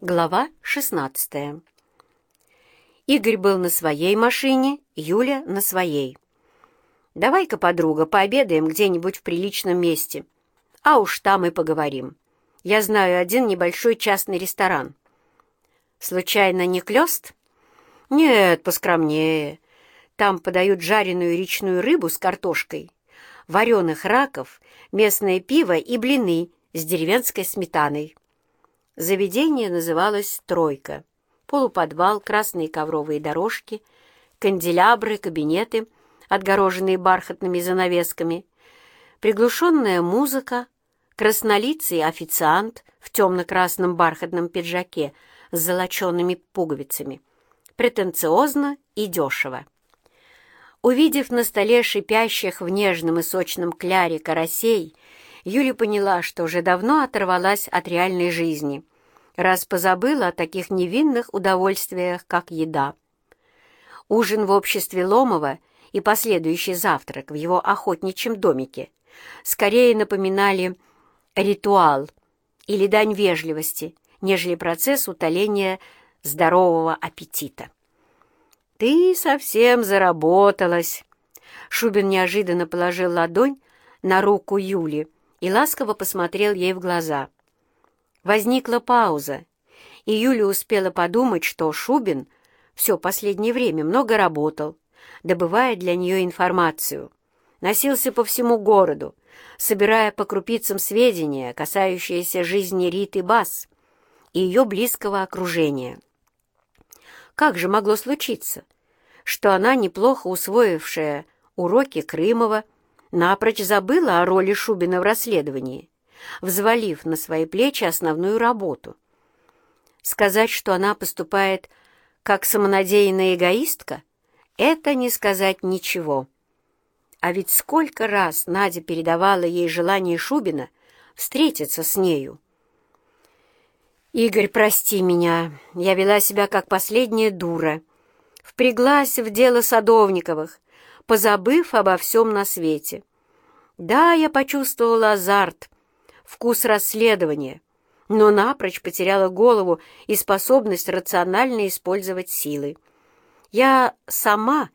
Глава 16 Игорь был на своей машине, Юля на своей. «Давай-ка, подруга, пообедаем где-нибудь в приличном месте, а уж там и поговорим. Я знаю один небольшой частный ресторан». «Случайно не Клёст?» «Нет, поскромнее. Там подают жареную речную рыбу с картошкой, вареных раков, местное пиво и блины с деревенской сметаной». Заведение называлось «Тройка». Полуподвал, красные ковровые дорожки, канделябры, кабинеты, отгороженные бархатными занавесками, приглушенная музыка, краснолицый официант в темно-красном бархатном пиджаке с золоченными пуговицами. Претенциозно и дешево. Увидев на столе шипящих в нежном и сочном кляре карасей, Юля поняла, что уже давно оторвалась от реальной жизни, раз позабыла о таких невинных удовольствиях, как еда. Ужин в обществе Ломова и последующий завтрак в его охотничьем домике скорее напоминали ритуал или дань вежливости, нежели процесс утоления здорового аппетита. «Ты совсем заработалась!» Шубин неожиданно положил ладонь на руку Юли, и ласково посмотрел ей в глаза. Возникла пауза, и Юля успела подумать, что Шубин все последнее время много работал, добывая для нее информацию, носился по всему городу, собирая по крупицам сведения, касающиеся жизни Риты Бас и ее близкого окружения. Как же могло случиться, что она, неплохо усвоившая уроки Крымова, напрочь забыла о роли Шубина в расследовании, взвалив на свои плечи основную работу. Сказать, что она поступает как самонадеянная эгоистка, это не сказать ничего. А ведь сколько раз Надя передавала ей желание Шубина встретиться с нею. «Игорь, прости меня, я вела себя как последняя дура. Впряглась в дело Садовниковых, позабыв обо всем на свете. Да, я почувствовала азарт, вкус расследования, но напрочь потеряла голову и способность рационально использовать силы. Я сама,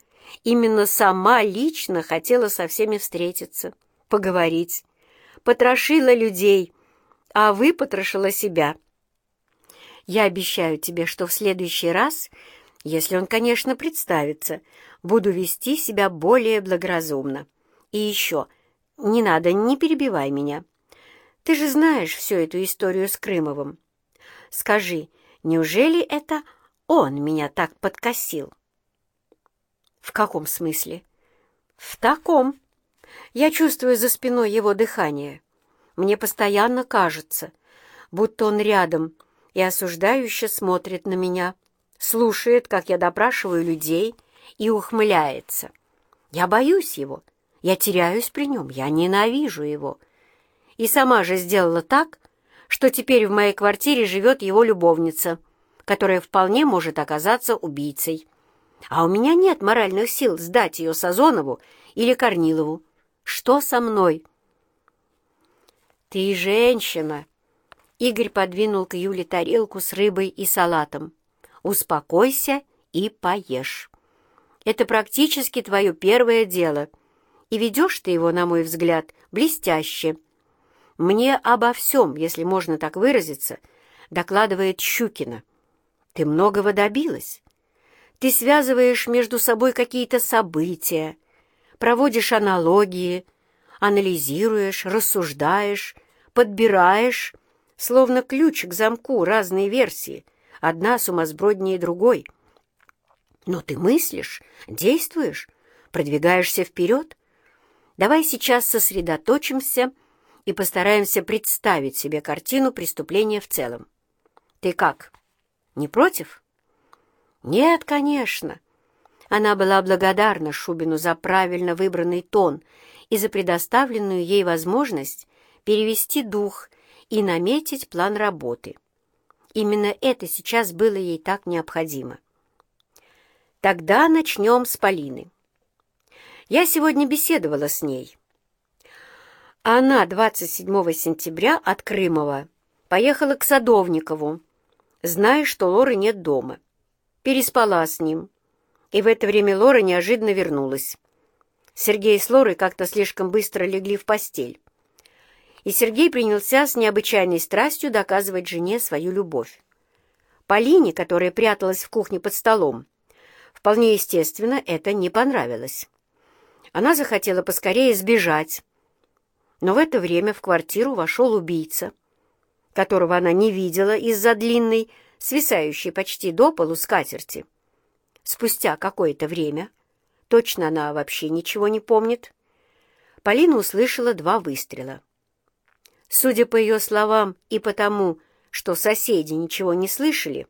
именно сама лично хотела со всеми встретиться, поговорить, потрошила людей, а вы потрошила себя. Я обещаю тебе, что в следующий раз если он, конечно, представится, буду вести себя более благоразумно. И еще, не надо, не перебивай меня. Ты же знаешь всю эту историю с Крымовым. Скажи, неужели это он меня так подкосил? В каком смысле? В таком. Я чувствую за спиной его дыхание. Мне постоянно кажется, будто он рядом и осуждающе смотрит на меня слушает, как я допрашиваю людей, и ухмыляется. Я боюсь его, я теряюсь при нем, я ненавижу его. И сама же сделала так, что теперь в моей квартире живет его любовница, которая вполне может оказаться убийцей. А у меня нет моральных сил сдать ее Сазонову или Корнилову. Что со мной? «Ты женщина!» Игорь подвинул к Юле тарелку с рыбой и салатом успокойся и поешь. Это практически твое первое дело, и ведешь ты его, на мой взгляд, блестяще. Мне обо всем, если можно так выразиться, докладывает Щукина. Ты многого добилась. Ты связываешь между собой какие-то события, проводишь аналогии, анализируешь, рассуждаешь, подбираешь, словно ключ к замку разные версии, одна сумасброднее другой. Но ты мыслишь, действуешь, продвигаешься вперед. Давай сейчас сосредоточимся и постараемся представить себе картину преступления в целом. Ты как, не против? Нет, конечно. Она была благодарна Шубину за правильно выбранный тон и за предоставленную ей возможность перевести дух и наметить план работы. Именно это сейчас было ей так необходимо. Тогда начнем с Полины. Я сегодня беседовала с ней. Она 27 сентября от Крымова поехала к Садовникову, зная, что Лоры нет дома. Переспала с ним. И в это время Лора неожиданно вернулась. Сергей с Лорой как-то слишком быстро легли в постель. И Сергей принялся с необычайной страстью доказывать жене свою любовь. Полине, которая пряталась в кухне под столом, вполне естественно, это не понравилось. Она захотела поскорее сбежать, но в это время в квартиру вошел убийца, которого она не видела из-за длинной, свисающей почти до полу скатерти. Спустя какое-то время Точно она вообще ничего не помнит. Полина услышала два выстрела. Судя по ее словам и потому, что соседи ничего не слышали,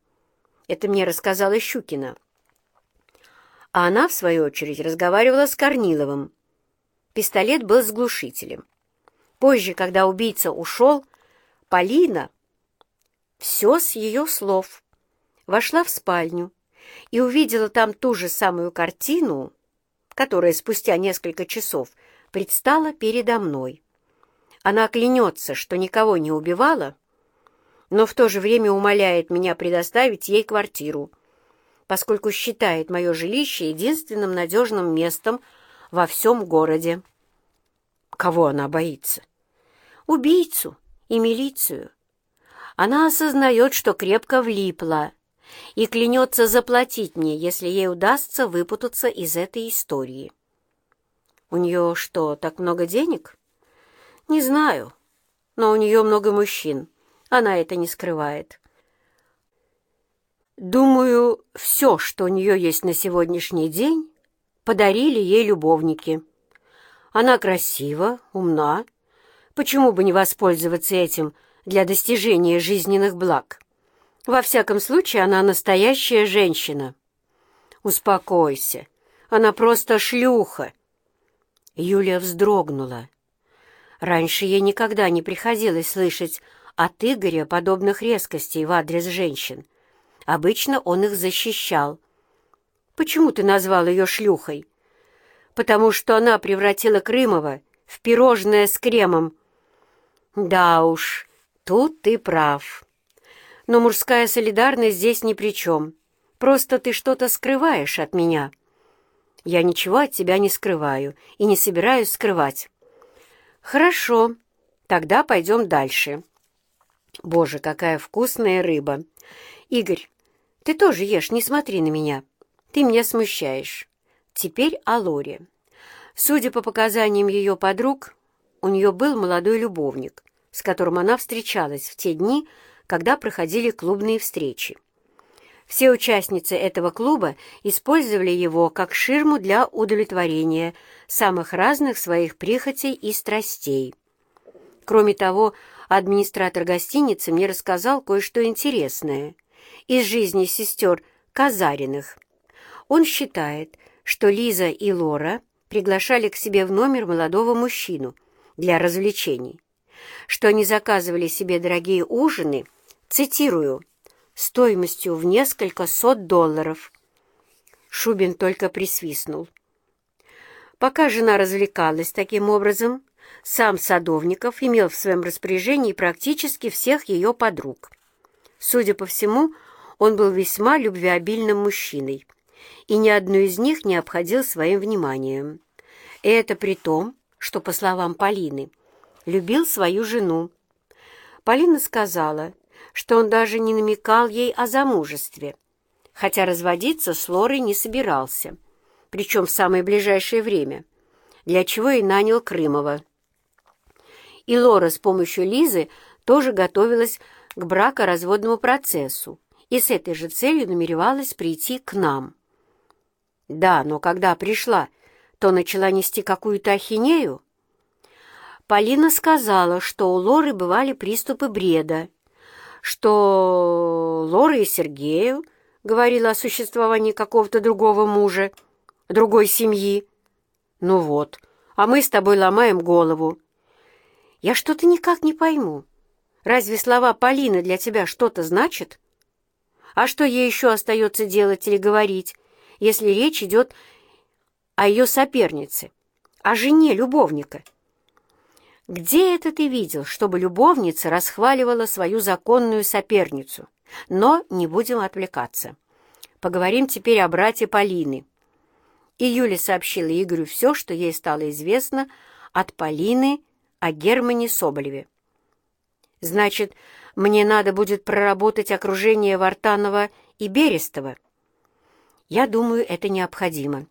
это мне рассказала Щукина. А она, в свою очередь, разговаривала с Корниловым. Пистолет был с глушителем. Позже, когда убийца ушел, Полина, все с ее слов, вошла в спальню и увидела там ту же самую картину, которая спустя несколько часов предстала передо мной. Она клянется, что никого не убивала, но в то же время умоляет меня предоставить ей квартиру, поскольку считает мое жилище единственным надежным местом во всем городе. Кого она боится? Убийцу и милицию. Она осознает, что крепко влипла, и клянется заплатить мне, если ей удастся выпутаться из этой истории. У нее что, так много денег? Не знаю, но у нее много мужчин. Она это не скрывает. Думаю, все, что у нее есть на сегодняшний день, подарили ей любовники. Она красива, умна. Почему бы не воспользоваться этим для достижения жизненных благ? Во всяком случае, она настоящая женщина. Успокойся, она просто шлюха. Юлия вздрогнула. Раньше ей никогда не приходилось слышать от Игоря подобных резкостей в адрес женщин. Обычно он их защищал. «Почему ты назвал ее шлюхой?» «Потому что она превратила Крымова в пирожное с кремом». «Да уж, тут ты прав». Но мужская солидарность здесь ни при чем. Просто ты что-то скрываешь от меня. Я ничего от тебя не скрываю и не собираюсь скрывать. Хорошо, тогда пойдем дальше. Боже, какая вкусная рыба! Игорь, ты тоже ешь, не смотри на меня. Ты меня смущаешь. Теперь о Лоре. Судя по показаниям ее подруг, у нее был молодой любовник, с которым она встречалась в те дни, когда проходили клубные встречи. Все участницы этого клуба использовали его как ширму для удовлетворения самых разных своих прихотей и страстей. Кроме того, администратор гостиницы мне рассказал кое-что интересное из жизни сестер Казариных. Он считает, что Лиза и Лора приглашали к себе в номер молодого мужчину для развлечений, что они заказывали себе дорогие ужины Цитирую. «Стоимостью в несколько сот долларов». Шубин только присвистнул. Пока жена развлекалась таким образом, сам Садовников имел в своем распоряжении практически всех ее подруг. Судя по всему, он был весьма любвеобильным мужчиной, и ни одну из них не обходил своим вниманием. И это при том, что, по словам Полины, любил свою жену. Полина сказала, что он даже не намекал ей о замужестве, хотя разводиться с Лорой не собирался, причем в самое ближайшее время, для чего и нанял Крымова. И Лора с помощью Лизы тоже готовилась к бракоразводному процессу и с этой же целью намеревалась прийти к нам. Да, но когда пришла, то начала нести какую-то ахинею. Полина сказала, что у Лоры бывали приступы бреда, что Лора и Сергею говорила о существовании какого-то другого мужа, другой семьи. Ну вот, а мы с тобой ломаем голову. Я что-то никак не пойму. Разве слова Полины для тебя что-то значат? А что ей еще остается делать или говорить, если речь идет о ее сопернице, о жене любовника? Где это ты видел, чтобы любовница расхваливала свою законную соперницу, Но не будем отвлекаться. Поговорим теперь о брате Полины. И Юля сообщила Игорю все, что ей стало известно от Полины о Германе Соболеве. «Значит, мне надо будет проработать окружение Вартанова и Берестова?» «Я думаю, это необходимо.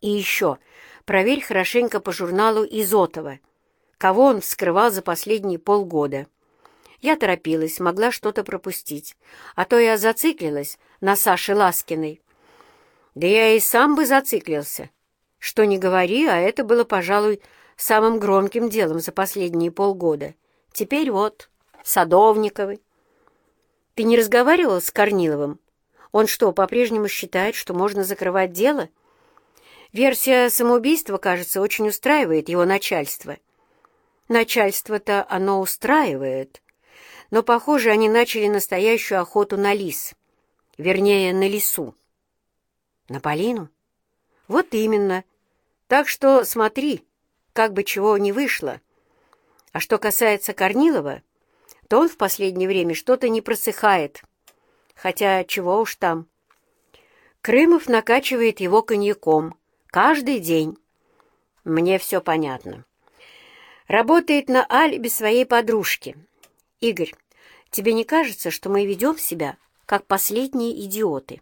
И еще, проверь хорошенько по журналу Изотова, кого он вскрывал за последние полгода». Я торопилась, могла что-то пропустить, а то я зациклилась на Саше Ласкиной. Да я и сам бы зациклился. Что не говори, а это было, пожалуй, самым громким делом за последние полгода. Теперь вот, Садовниковы. Ты не разговаривал с Корниловым? Он что, по-прежнему считает, что можно закрывать дело? Версия самоубийства, кажется, очень устраивает его начальство. Начальство-то оно устраивает, но, похоже, они начали настоящую охоту на лис, вернее, на лису. На Полину? Вот именно. Так что смотри, как бы чего не вышло. А что касается Корнилова, то он в последнее время что-то не просыхает. Хотя чего уж там. Крымов накачивает его коньяком. Каждый день. Мне все понятно. Работает на алиби своей подружки. Игорь, тебе не кажется, что мы ведем себя как последние идиоты?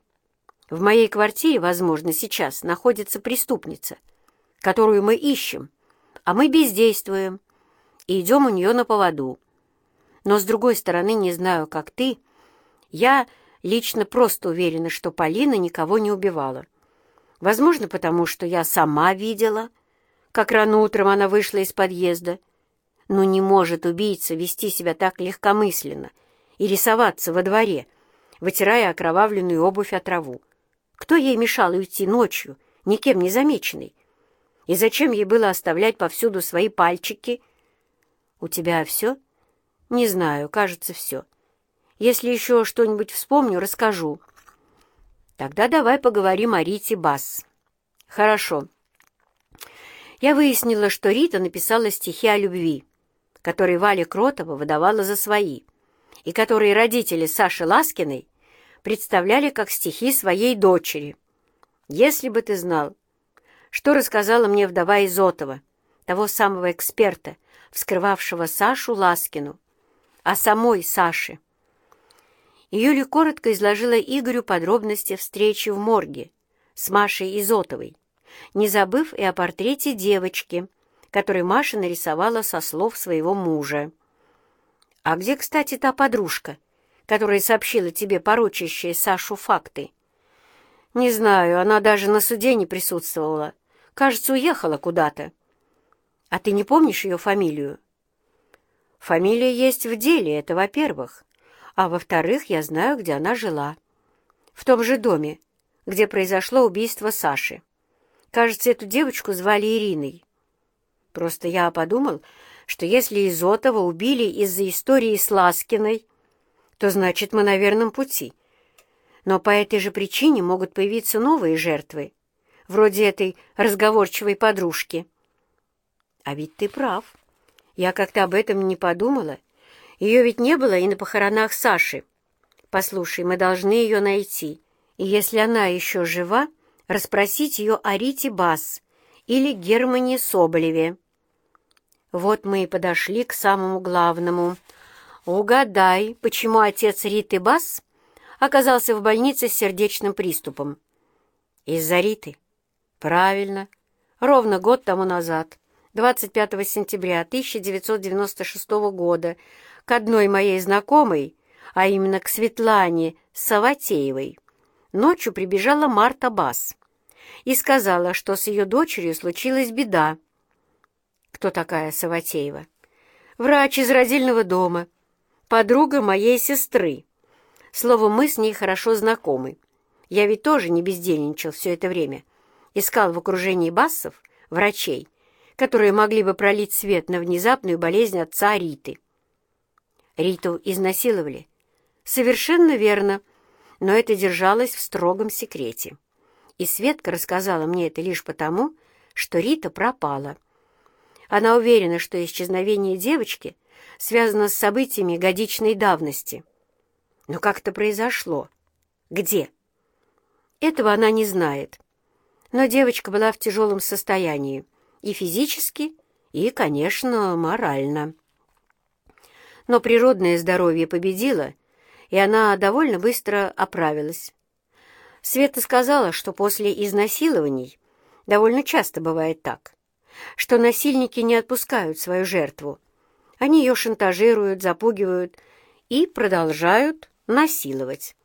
В моей квартире, возможно, сейчас находится преступница, которую мы ищем, а мы бездействуем и идем у нее на поводу. Но, с другой стороны, не знаю, как ты, я лично просто уверена, что Полина никого не убивала. Возможно, потому что я сама видела, как рано утром она вышла из подъезда, но не может убийца вести себя так легкомысленно и рисоваться во дворе, вытирая окровавленную обувь от траву. Кто ей мешал уйти ночью, никем не замеченной? И зачем ей было оставлять повсюду свои пальчики? У тебя все? Не знаю, кажется, все. Если еще что-нибудь вспомню, расскажу. Тогда давай поговорим о Рите Бас. Хорошо. Я выяснила, что Рита написала стихи о любви которые Валя Кротова выдавала за свои, и которые родители Саши Ласкиной представляли как стихи своей дочери. Если бы ты знал, что рассказала мне вдова Изотова, того самого эксперта, вскрывавшего Сашу Ласкину, о самой Саше. Юля коротко изложила Игорю подробности встречи в морге с Машей Изотовой, не забыв и о портрете девочки, который Маша нарисовала со слов своего мужа. «А где, кстати, та подружка, которая сообщила тебе порочащие Сашу факты?» «Не знаю, она даже на суде не присутствовала. Кажется, уехала куда-то». «А ты не помнишь ее фамилию?» «Фамилия есть в деле, это во-первых. А во-вторых, я знаю, где она жила. В том же доме, где произошло убийство Саши. Кажется, эту девочку звали Ириной. Просто я подумал, что если Изотова убили из-за истории с Ласкиной, то значит мы на верном пути. Но по этой же причине могут появиться новые жертвы, вроде этой разговорчивой подружки. А ведь ты прав. Я как-то об этом не подумала. Ее ведь не было и на похоронах Саши. Послушай, мы должны ее найти. И если она еще жива, расспросить ее о Рите Бас или Германе Соболеве. Вот мы и подошли к самому главному. Угадай, почему отец Риты Бас оказался в больнице с сердечным приступом? Из-за Риты. Правильно. Ровно год тому назад, 25 сентября 1996 года, к одной моей знакомой, а именно к Светлане Саватеевой, ночью прибежала Марта Бас и сказала, что с ее дочерью случилась беда, кто такая Саватеева. Врач из родильного дома, подруга моей сестры. Словом, мы с ней хорошо знакомы. Я ведь тоже не бездельничал все это время. Искал в окружении бассов врачей, которые могли бы пролить свет на внезапную болезнь отца Риты. Риту изнасиловали. Совершенно верно, но это держалось в строгом секрете. И Светка рассказала мне это лишь потому, что Рита пропала. Она уверена, что исчезновение девочки связано с событиями годичной давности. Но как это произошло? Где? Этого она не знает. Но девочка была в тяжелом состоянии. И физически, и, конечно, морально. Но природное здоровье победило, и она довольно быстро оправилась. Света сказала, что после изнасилований довольно часто бывает так, что насильники не отпускают свою жертву. Они ее шантажируют, запугивают и продолжают насиловать.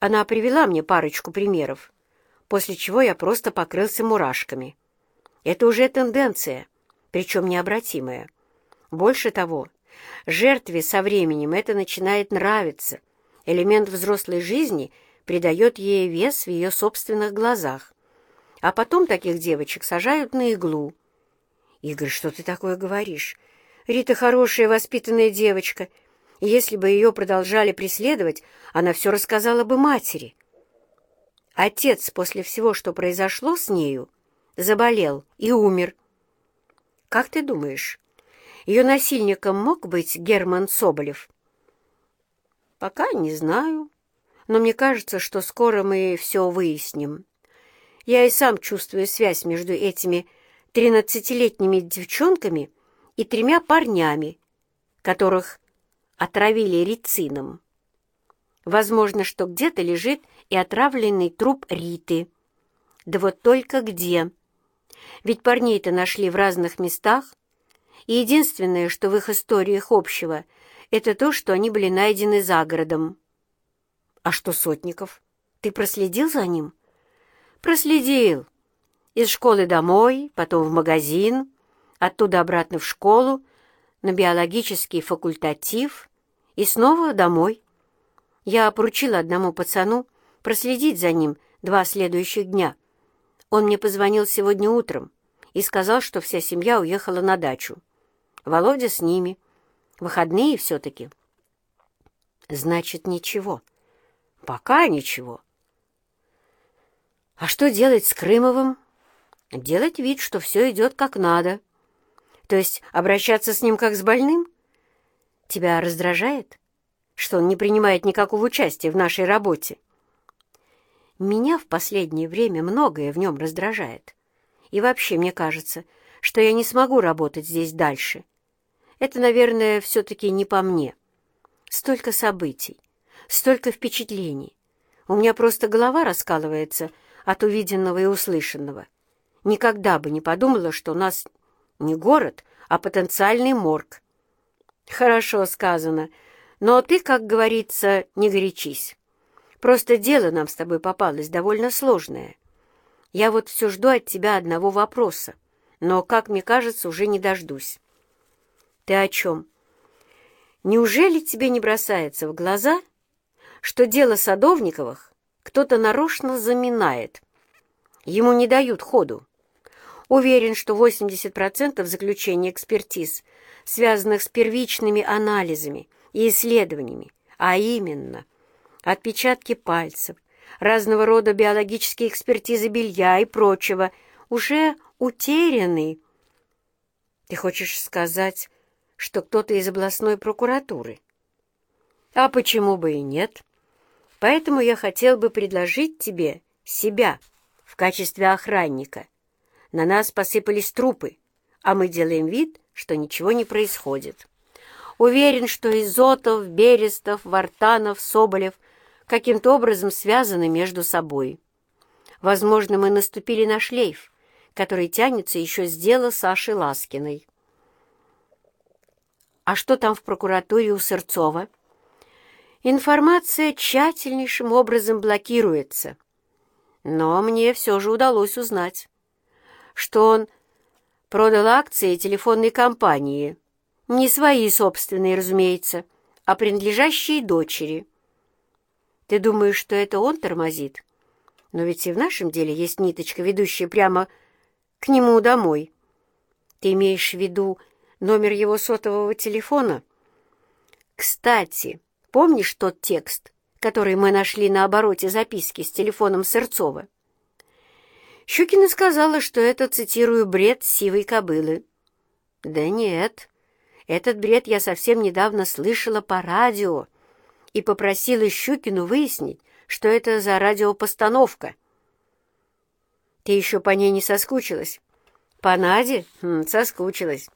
Она привела мне парочку примеров, после чего я просто покрылся мурашками. Это уже тенденция, причем необратимая. Больше того, жертве со временем это начинает нравиться. Элемент взрослой жизни придает ей вес в ее собственных глазах. А потом таких девочек сажают на иглу. «Игорь, что ты такое говоришь? Рита хорошая, воспитанная девочка. Если бы ее продолжали преследовать, она все рассказала бы матери». Отец после всего, что произошло с нею, заболел и умер. Как ты думаешь, ее насильником мог быть Герман Соболев? Пока не знаю, но мне кажется, что скоро мы все выясним. Я и сам чувствую связь между этими тринадцатилетними девчонками и тремя парнями, которых отравили рицином. Возможно, что где-то лежит и отравленный труп Риты. Да вот только где? Ведь парней-то нашли в разных местах, и единственное, что в их историях общего, это то, что они были найдены за городом. А что Сотников? Ты проследил за ним? Проследил. Из школы домой, потом в магазин, оттуда обратно в школу, на биологический факультатив и снова домой. Я поручила одному пацану проследить за ним два следующих дня. Он мне позвонил сегодня утром и сказал, что вся семья уехала на дачу. Володя с ними. Выходные все-таки. Значит, ничего. Пока ничего. А что делать с Крымовым? Делать вид, что все идет как надо. То есть обращаться с ним как с больным? Тебя раздражает, что он не принимает никакого участия в нашей работе? Меня в последнее время многое в нем раздражает. И вообще мне кажется, что я не смогу работать здесь дальше. Это, наверное, все-таки не по мне. Столько событий, столько впечатлений. У меня просто голова раскалывается — от увиденного и услышанного. Никогда бы не подумала, что у нас не город, а потенциальный морг. Хорошо сказано, но ты, как говорится, не горячись. Просто дело нам с тобой попалось довольно сложное. Я вот все жду от тебя одного вопроса, но, как мне кажется, уже не дождусь. Ты о чем? Неужели тебе не бросается в глаза, что дело Садовниковых кто-то нарочно заминает. Ему не дают ходу. Уверен, что 80% заключений экспертиз, связанных с первичными анализами и исследованиями, а именно отпечатки пальцев, разного рода биологические экспертизы белья и прочего, уже утеряны. Ты хочешь сказать, что кто-то из областной прокуратуры? А почему бы и нет? Поэтому я хотел бы предложить тебе себя в качестве охранника. На нас посыпались трупы, а мы делаем вид, что ничего не происходит. Уверен, что Изотов, Берестов, Вартанов, Соболев каким-то образом связаны между собой. Возможно, мы наступили на шлейф, который тянется еще с дела Саши Ласкиной. А что там в прокуратуре у Сырцова? Информация тщательнейшим образом блокируется. Но мне все же удалось узнать, что он продал акции телефонной компании, не свои собственные, разумеется, а принадлежащие дочери. Ты думаешь, что это он тормозит? Но ведь и в нашем деле есть ниточка, ведущая прямо к нему домой. Ты имеешь в виду номер его сотового телефона? Кстати, Помнишь тот текст, который мы нашли на обороте записки с телефоном Сырцова? Щукина сказала, что это, цитирую, бред сивой кобылы. Да нет, этот бред я совсем недавно слышала по радио и попросила Щукину выяснить, что это за радиопостановка. «Ты еще по ней не соскучилась?» «По Наде? Хм, соскучилась.